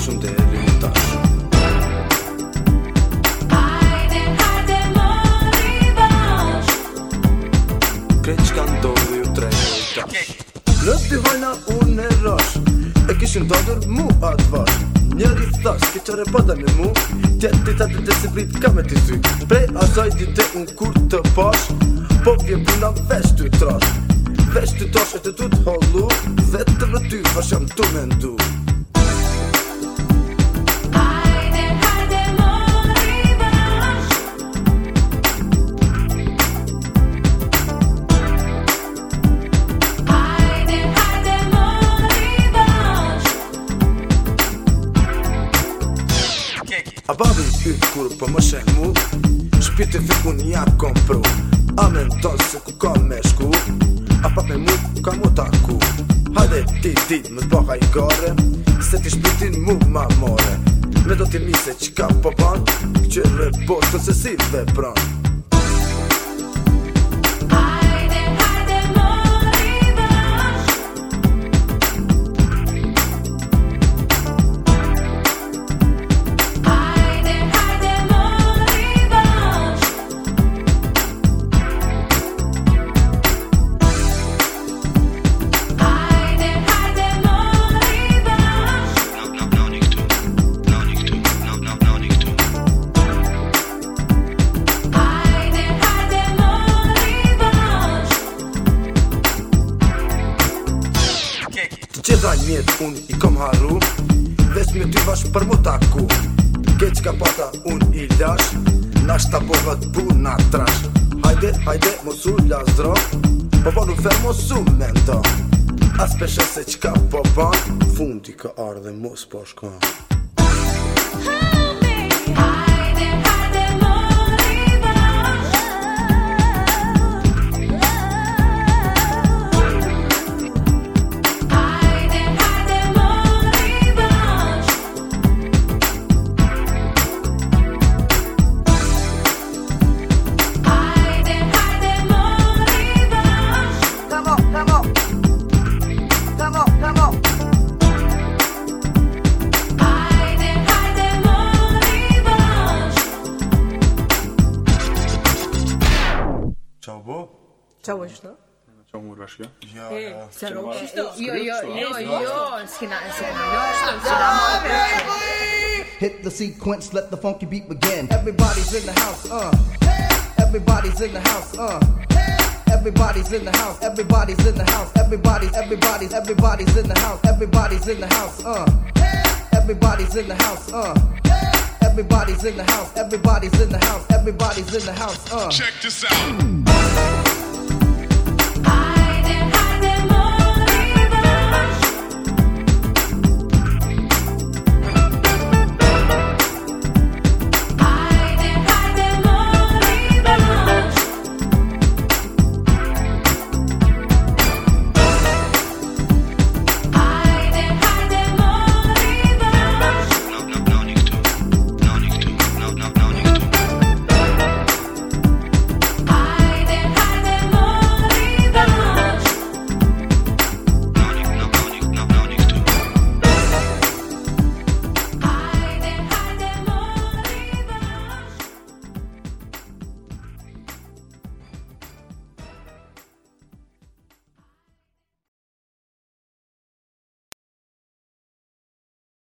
shumë të rrë në ta Krejtë që kanë do ju të në ta unë e rash E kishin të dërë mu atë vash Një thash, ke qare pada me mu Tjetë të të të të ka me t'i zy Prej asaj di të unë kur të pash Po vje puna vesh të trash Vesh të trash e të du të Dhe të rëty vash jam të mendu ty kur për po më shek mu Shpite fiku një jatë kom pru A me në tosë se ku kom me shku A pa me mu ka mu taku Hade ti dit më të i gore Se ti shpitin mu ma more Me do t'i mise po që ka po ban Që dhe po të se si dhe pranë Gjitha njetë unë i kom harru Vesë me ty vash për më taku Keq ka pata unë i lash Nash të po bovët bu na trash Hajde, hajde, mos u Po po në fer mos u me ndo As se qka po po Fundi ka ardhe mos po shko me, Czołość, no. Czemu uğraşıyor? Ya, e, ya. Sen okumuştun. Yo, yo, yo, yo. Sinan, Hit the sequence, let the funky beat begin. Everybody's in the house, uh. Everybody's in the house, uh. Everybody's in the house, everybody's in the house, everybody's, everybody's, everybody's in the house, everybody's in the house, uh. Everybody's in the house, uh. Everybody's in the house, everybody's in the house, everybody's in the house, uh. Check this out.